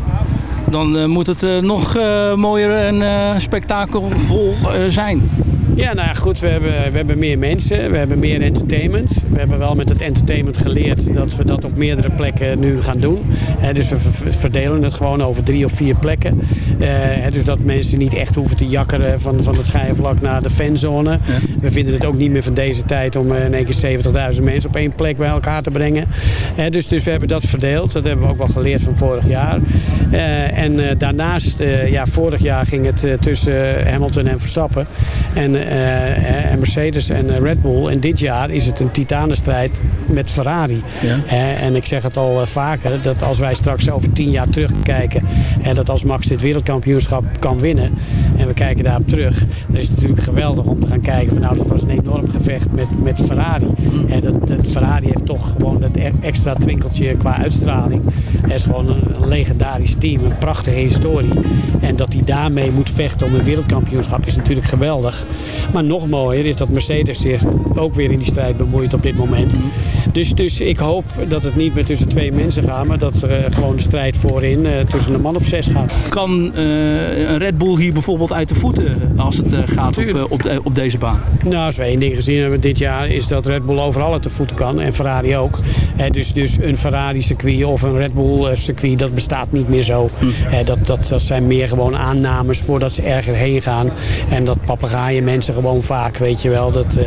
Speaker 14: dan moet het nog mooier en spektakelvol zijn.
Speaker 15: Ja, nou ja, goed. We hebben, we hebben meer mensen. We hebben meer entertainment. We hebben wel met het entertainment geleerd dat we dat op meerdere plekken nu gaan doen. Dus we ver- verdelen het gewoon over drie of vier plekken. Eh, dus dat mensen niet echt hoeven te jakkeren van, van het schijnvlak naar de fanzone. We vinden het ook niet meer van deze tijd om eh, in één keer 70.000 mensen op één plek bij elkaar te brengen. Dus, dus we hebben dat verdeeld. Dat hebben we ook wel geleerd van vorig jaar. Eh, en eh, daarnaast, eh, ja, vorig jaar ging het tussen Hamilton en Verstappen. En, en Mercedes en eh, Red Bull. En dit jaar is het een titanenstrijd met Ferrari. Eh, en ik zeg het al eh, vaker, dat als wij straks over tien jaar terugkijken... en dat als Max dit wereldkampioenschap kan winnen... en we kijken daarop terug... dan is het natuurlijk geweldig om te gaan kijken... van nou, dat was een enorm gevecht met, met Ferrari. En dat, dat Ferrari heeft toch gewoon dat e- extra twinkeltje qua uitstraling. Het is gewoon een, een legendarisch team, een prachtige historie. En dat hij daarmee moet vechten om een wereldkampioenschap is natuurlijk geweldig. Maar nog mooier is dat Mercedes zich ook weer in die strijd bemoeit op dit moment. Dus, dus ik hoop dat het niet meer tussen twee mensen gaat, maar dat er eh, gewoon de strijd voorin eh, tussen een man of zes gaat.
Speaker 14: Kan eh, een Red Bull hier bijvoorbeeld uit de voeten als het gaat op, op, de- op deze baan?
Speaker 15: Nou, als we één ding gezien hebben dit jaar is dat Red Bull overal uit de voeten kan en Ferrari ook. Dus, dus een Ferrari circuit of een Red Bull eh, circuit, dat bestaat niet meer zo. Eh, dat, dat, dat zijn meer gewoon aannames voordat ze ergens heen gaan. En dat papegaaien mensen gewoon vaak, weet je wel. Dat,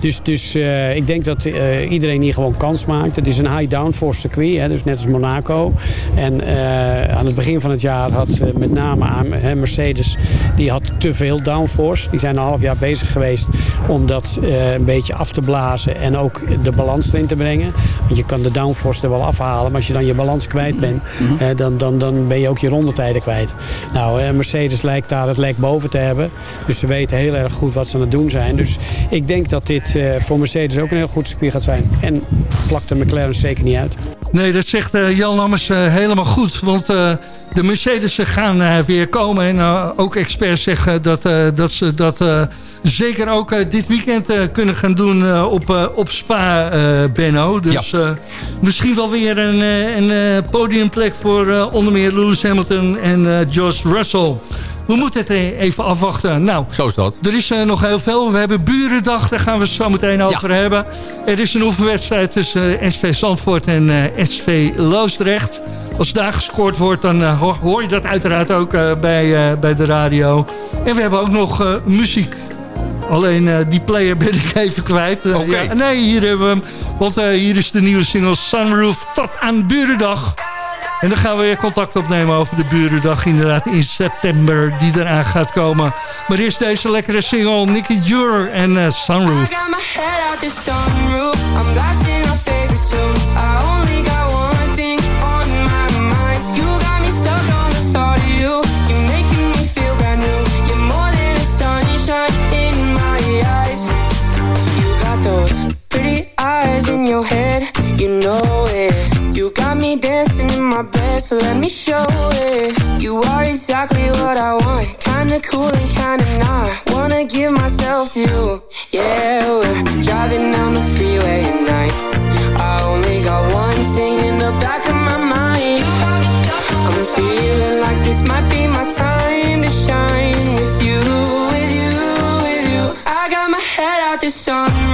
Speaker 15: dus dus eh, ik denk dat eh, iedereen hier gewoon kans maakt. Het is een high downforce circuit, hè, dus net als Monaco. En eh, aan het begin van het jaar had met name aan, Mercedes, die had te veel downforce. Die zijn een half jaar bezig geweest om dat een beetje af te blazen en ook de balans erin te brengen. Want je kan de downforce er wel afhalen, maar als je dan je balans kwijt bent, eh, dan, dan, dan ben je ook je rondetijden kwijt. Nou, Mercedes lijkt daar het lek boven te hebben. Dus ze weten heel erg goed wat ze aan het doen zijn. Dus ik denk dat dit eh, voor Mercedes ook een heel goed circuit gaat zijn. En vlak de McLaren zeker niet uit.
Speaker 8: Nee, dat zegt eh, Jan Lammers eh, helemaal goed. Want eh, de Mercedes gaan eh, weer komen. En eh, ook experts zeggen dat, eh, dat ze dat eh, zeker ook dit weekend eh, kunnen gaan doen eh, op, eh, op Spa, eh, Benno. Dus eh, misschien wel weer een, eh, een eh, podiumplek voor eh, onder meer Lewis Hamilton en eh, George Russell. We moeten het eh, even afwachten. Nou,
Speaker 9: Zo is dat.
Speaker 8: er is eh, nog heel veel. We hebben Burendag, daar gaan we het zo meteen over hebben. Er is een oefenwedstrijd tussen eh, SV Zandvoort en SV Loosdrecht. Als daar gescoord wordt, dan ho- hoor je dat uiteraard ook bij, bij de radio. En we hebben ook nog muziek. Alleen die player ben ik even kwijt. Ja, nee, hier hebben we hem. Want hier is de nieuwe single Sunroof tot aan Burendag. En dan gaan we weer contact opnemen over de Burendag inderdaad in september die eraan gaat komen. Maar eerst deze lekkere single Nicky Jur en eh, Sunroof.
Speaker 16: Me dancing in my bed, so let me show it. You are exactly what I want. Kinda cool and kinda not. Wanna give myself to you. Yeah, we're driving down the freeway at night. I only got one thing in the back of my mind. I'm feeling like this might be my time to shine with you, with you, with you. I got my head out the sunroof.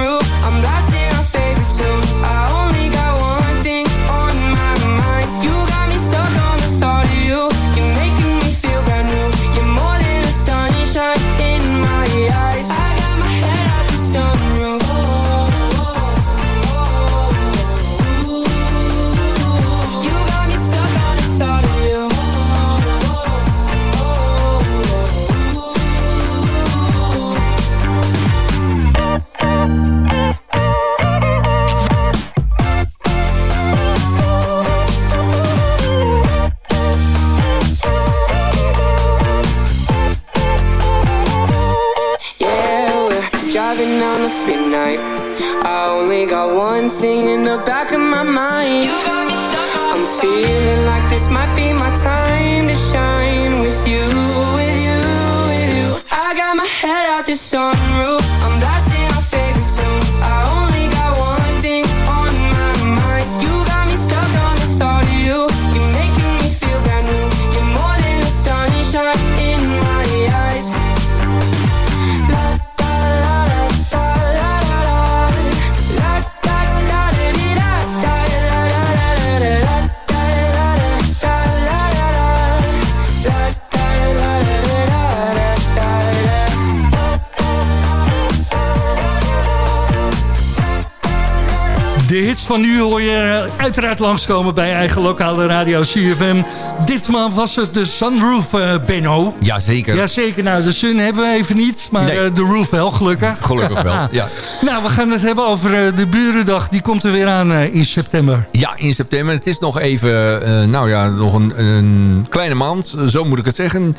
Speaker 8: Nu hoor je eh, uiteraard langskomen bij eigen lokale radio CFM. Ditmaal was het de Sunroof, eh Benno.
Speaker 9: Jazeker.
Speaker 8: Jazeker, nou de sun hebben we even niet, maar
Speaker 9: Nee.
Speaker 8: eh, de roof wel, gelukkig.
Speaker 9: Gelukkig wel, ja.
Speaker 8: nou, we gaan het hebben over de Burendag, die komt er weer aan in september.
Speaker 9: Ja, in september. Het is nog even, nou ja, nog een, een kleine maand. Zo moet ik het zeggen.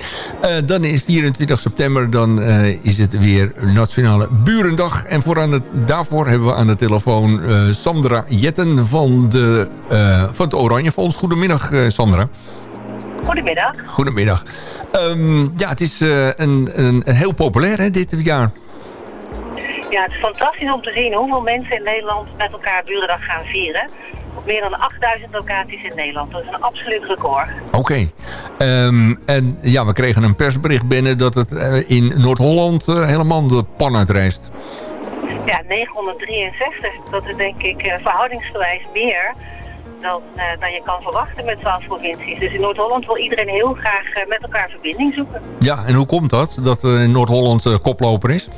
Speaker 9: Dan is 24 september, dan is het weer Nationale Burendag. En voor aan het, daarvoor hebben we aan de telefoon Sandra Jetten van, de, eh, van het Oranje Fonds. Goedemiddag, eh, Sandra.
Speaker 17: Goedemiddag.
Speaker 9: Goedemiddag. Ehm, ja, het is eh, een, een, een heel populair hè, dit jaar.
Speaker 17: Ja, het is fantastisch om te zien hoeveel mensen in Nederland met elkaar Burendag gaan vieren. Op meer dan 8000 locaties in Nederland. Dat is een absoluut record.
Speaker 9: Oké. Ehm, en ja, we kregen een persbericht binnen dat het in Noord-Holland helemaal de pan uitreist.
Speaker 17: Ja, 963. Dat is denk ik eh, verhoudingsgewijs meer dan, eh, dan je kan verwachten met 12 provincies. Dus in Noord-Holland wil iedereen heel graag eh, met elkaar verbinding zoeken.
Speaker 9: Ja, en hoe komt dat? Dat in Noord-Holland koploper is?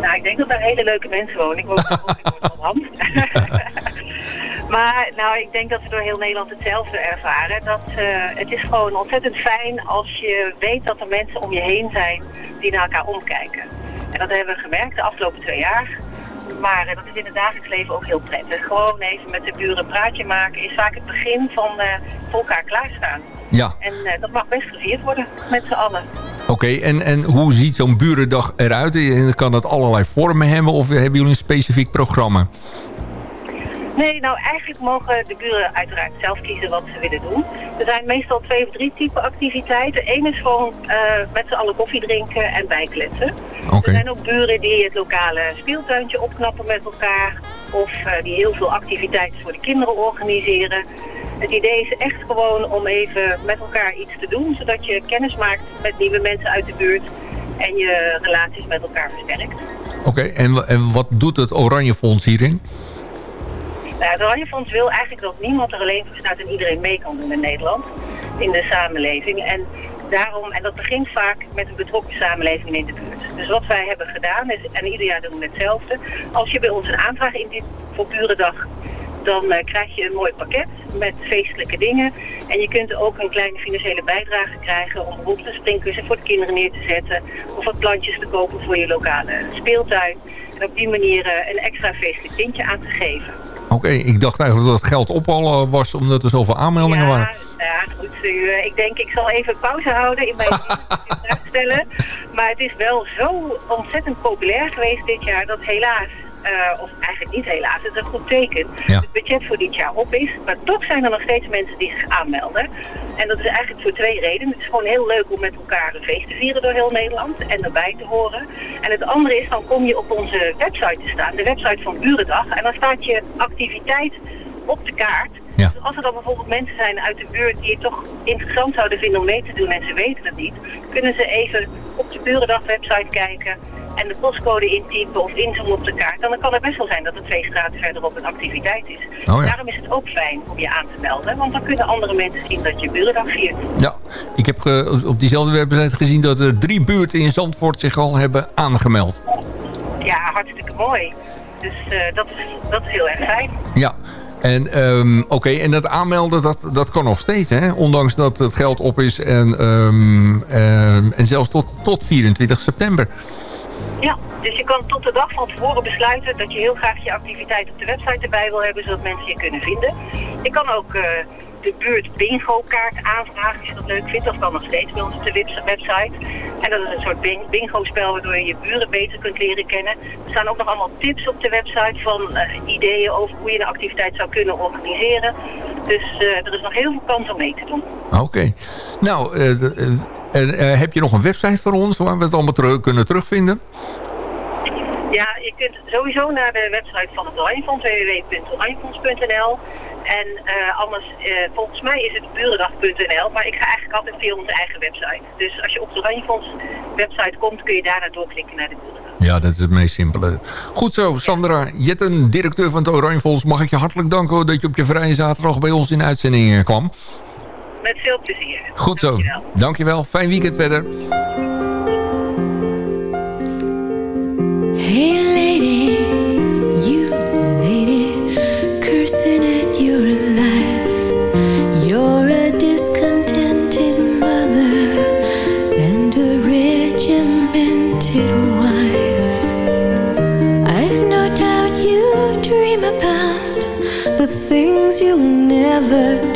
Speaker 17: Nou, ik denk dat daar hele leuke mensen wonen. Ik woon in Noord-Holland. maar nou, ik denk dat we door heel Nederland hetzelfde ervaren. Dat, eh, het is gewoon ontzettend fijn als je weet dat er mensen om je heen zijn die naar elkaar omkijken. En dat hebben we gemerkt de afgelopen twee jaar. Maar eh, dat is in het dagelijks leven ook heel prettig. Gewoon even met de buren een praatje maken is vaak het begin van eh, voor elkaar klaarstaan.
Speaker 9: Ja.
Speaker 17: En dat mag best gevierd worden met z'n allen.
Speaker 9: Oké, en, en hoe ziet zo'n burendag eruit? En Kan dat allerlei vormen hebben of hebben jullie een specifiek programma?
Speaker 17: Nee, nou eigenlijk mogen de buren uiteraard zelf kiezen wat ze willen doen. Er zijn meestal twee of drie typen activiteiten. Eén is gewoon eh, met z'n allen koffie drinken en bijkletsen. Er zijn ook buren die het lokale speeltuintje opknappen met elkaar. Of eh, die heel veel activiteiten voor de kinderen organiseren. Het idee is echt gewoon om even met elkaar iets te doen. Zodat je kennis maakt met nieuwe mensen uit de buurt. En je relaties met elkaar versterkt.
Speaker 9: Oké, en, en wat doet het Oranje Fonds hierin?
Speaker 17: Nou, het Oranje Fonds wil eigenlijk dat niemand er alleen voor staat en iedereen mee kan doen in Nederland. In de samenleving. En daarom, en dat begint vaak met een betrokken samenleving in de buurt. Dus wat wij hebben gedaan, is, en ieder jaar doen we hetzelfde. Als je bij ons een aanvraag indient voor Burendag, dan eh, krijg je een mooi pakket met feestelijke dingen. En je kunt ook een kleine financiële bijdrage krijgen om bijvoorbeeld een springkussen voor de kinderen neer te zetten. Of wat plantjes te kopen voor je lokale speeltuin. En op die manier eh, een extra feestelijk tintje aan te geven.
Speaker 9: Oké, ik dacht eigenlijk dat het geld op al eh, was omdat er zoveel aanmeldingen
Speaker 17: ja,
Speaker 9: waren.
Speaker 17: Ja, goed. U, eh, ik denk, ik zal even pauze houden in mijn vraag stellen. Maar het is wel zo ontzettend populair geweest dit jaar dat helaas, eh, of eigenlijk niet helaas, het is een goed teken, het budget voor dit jaar op is. Maar toch zijn er nog steeds mensen die zich aanmelden. En dat is eigenlijk voor twee redenen. Het is gewoon heel leuk om met elkaar een feest te vieren door heel Nederland en erbij te horen. En het andere is, dan kom je op onze website te staan, de website van Burendag. En dan staat je activiteit op de kaart. Dus als er dan bijvoorbeeld mensen zijn uit de buurt die het toch interessant zouden vinden om mee te doen en ze weten het niet, kunnen ze even op de Burendag website kijken en de postcode intypen of inzoomen op de kaart. Dan kan het best wel zijn dat het twee straten verderop een activiteit is.
Speaker 9: Oh ja.
Speaker 17: Daarom is het ook fijn om je aan te melden, want dan kunnen andere mensen zien dat je Burendag viert.
Speaker 9: Ja, ik heb eh, op- op diezelfde website gezien dat er drie buurten in Zandvoort zich al hebben aangemeld.
Speaker 17: Ja, hartstikke mooi. Dus eh, dat, is, dat is heel erg fijn.
Speaker 9: Ja, en ehm, oké, en dat aanmelden, dat, dat kan nog steeds, hè? Ondanks dat het geld op is en, ehm, ehm, en zelfs tot, tot 24 september.
Speaker 17: Ja, dus je kan tot de dag van tevoren besluiten dat je heel graag je activiteit op de website erbij wil hebben, zodat mensen je kunnen vinden. Je kan ook eh, de buurt bingo kaart aanvragen als je dat leuk vindt. Dat kan nog steeds bij ons op de webs- website. En dat is een soort bing- bingo spel waardoor je je buren beter kunt leren kennen. Er staan ook nog allemaal tips op de website van eh, ideeën over hoe je een activiteit zou kunnen organiseren. Dus eh, er is nog heel veel kans om mee te doen.
Speaker 9: Oké. Nou, eh, heb je nog een website voor ons waar we het allemaal terug, kunnen terugvinden?
Speaker 17: Ja, je kunt sowieso naar de website van het Oranjefonds, www.oranjefonds.nl. En eh, anders, eh, volgens mij is het burendag.nl, maar ik ga eigenlijk altijd via onze eigen website. Dus als je op de Oranjefonds website komt, kun je daarna doorklikken naar de burendag.
Speaker 9: Ja, dat is het meest simpele. Goed zo, Sandra Jetten, directeur van het Oranje Fonds. Mag ik je hartelijk danken dat je op je vrije zaterdag bij ons in uitzending eh, kwam.
Speaker 17: Met veel plezier.
Speaker 9: Goed zo. Dankjewel. Fijn weekend verder.
Speaker 12: Hey never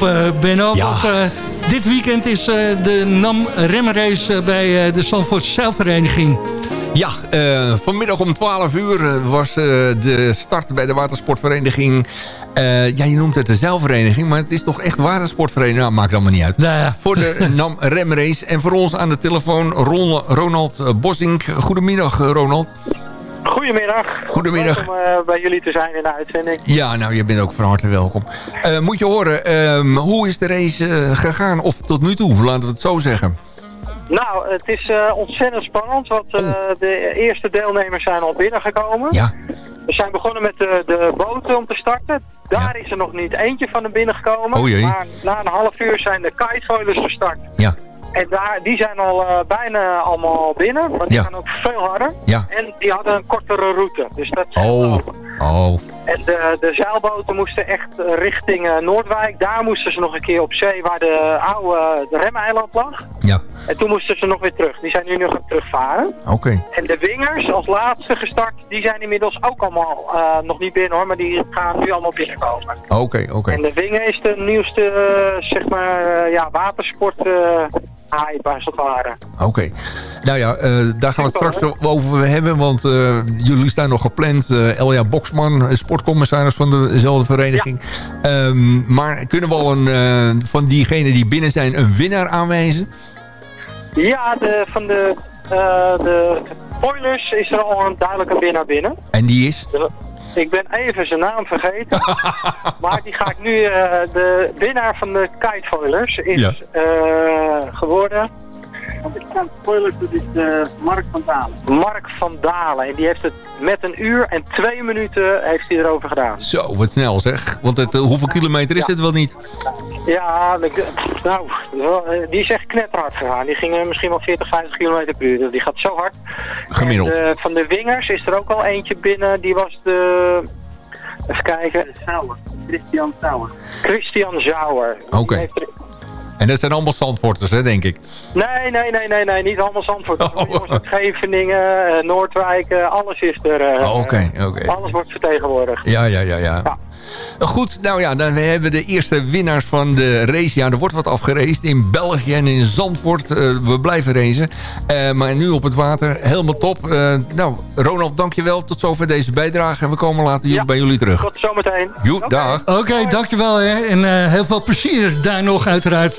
Speaker 8: op, eh, Benno.
Speaker 9: Ja.
Speaker 8: Want eh, dit weekend is eh, de NAM remrace bij eh, de Zandvoort Zeilvereniging.
Speaker 9: Ja, eh, vanmiddag om 12 uur was eh, de start bij de watersportvereniging. Eh, ja, je noemt het de zeilvereniging, maar het is toch echt watersportvereniging? Nou, maakt allemaal niet uit. Voor de NAM remrace. En voor ons aan de telefoon Ron- Ronald Bossink. Goedemiddag, Ronald.
Speaker 18: Goedemiddag.
Speaker 9: Goedemiddag.
Speaker 18: Leuk om eh, bij jullie te zijn in de uitzending.
Speaker 9: Ja, nou, je bent ook van harte welkom. Eh, moet je horen, ehm, hoe is de race eh, gegaan? Of tot nu toe, laten we het zo zeggen.
Speaker 18: Nou, het is eh, ontzettend spannend, want eh, de eerste deelnemers zijn al binnengekomen.
Speaker 9: Ja.
Speaker 18: We zijn begonnen met de, de boten om te starten. Daar is er nog niet eentje van naar binnen gekomen.
Speaker 9: Oh.
Speaker 18: Maar na een half uur zijn de kitefoilers gestart.
Speaker 9: Ja.
Speaker 18: En daar, die zijn al eh, bijna allemaal binnen, want die
Speaker 9: Ja.
Speaker 18: gaan ook veel harder.
Speaker 9: Ja.
Speaker 18: En die hadden een kortere route. Dus dat
Speaker 9: Oh, oh.
Speaker 18: En de, de zeilboten moesten echt eh, richting eh, Noordwijk. Daar moesten ze nog een keer op zee waar de oude de remeiland lag.
Speaker 9: Ja.
Speaker 18: En toen moesten ze nog weer terug. Die zijn nu nog aan het terugvaren.
Speaker 9: Oké.
Speaker 18: En de wingers als laatste gestart, die zijn inmiddels ook allemaal nog niet binnen hoor. Maar die gaan nu allemaal binnenkomen.
Speaker 9: Oké, oké.
Speaker 18: En de wingen is de nieuwste, zeg maar, ja, watersport hype als het ware.
Speaker 9: Oké. Nou ja, eh, daar gaan we het straks over hebben. Want eh, jullie staan nog gepland. eh Elja Boksman, sportcommissaris van dezelfde vereniging. Ehm, maar kunnen we al een, van diegenen die binnen zijn een winnaar aanwijzen?
Speaker 18: Ja, de, van de, de spoilers is er al een duidelijke winnaar binnen.
Speaker 9: En die is?
Speaker 18: Ik ben even zijn naam vergeten. maar die ga ik nu... eh, de winnaar van de kitefoilers is
Speaker 9: Ja.
Speaker 18: eh, geworden... Want ik kan spoilers, dat is Mark van Dalen. Mark van Dalen. En die heeft het met een uur en twee minuten heeft hij erover gedaan.
Speaker 9: Zo, wat snel zeg. Want het, eh, hoeveel kilometer is het wel niet?
Speaker 18: Ja, de- nou, eh, die is echt knetterhard gegaan. Die ging eh, misschien wel 40, 50 kilometer per uur. Dus Die gaat zo hard.
Speaker 9: Gemiddeld.
Speaker 18: En, eh, van de wingers is er ook al eentje binnen. Die was de... Even kijken. Sauer. Christian Sauer. Christian Sauer.
Speaker 9: Oké. En dat zijn allemaal zandvoorters, hè, denk ik.
Speaker 18: Nee, nee, nee, nee, nee. Niet allemaal Zandvoort. Jongens uit Geveningen, eh, Noordwijk, eh, alles is er. eh,
Speaker 9: Oh, Oké, oké.
Speaker 18: Alles wordt vertegenwoordigd.
Speaker 9: Ja, ja, ja, ja. Goed, nou ja, dan we hebben de eerste winnaars van de race. Ja, er wordt wat afgeraced in België en in Zandvoort. Eh, we blijven racen. Eh, maar nu op het water, helemaal top. Eh, nou, Ronald, dankjewel. Tot zover deze bijdrage. En we komen later jullie- bij jullie terug.
Speaker 18: Tot zometeen.
Speaker 9: Joe, dag.
Speaker 8: Oké, dankjewel. Hè. En eh, heel veel plezier daar nog uiteraard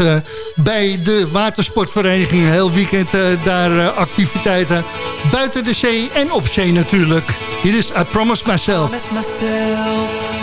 Speaker 8: bij de watersportvereniging. Heel weekend daar eh, activiteiten buiten de zee en op zee natuurlijk. Hier is I Promise Myself.
Speaker 10: promised myself I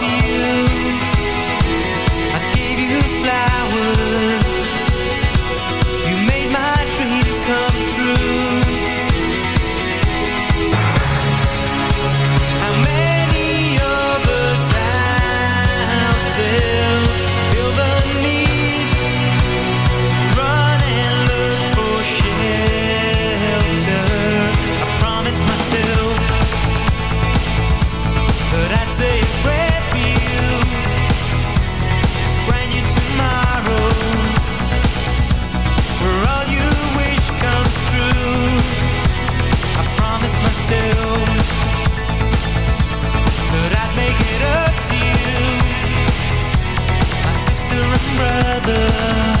Speaker 10: brother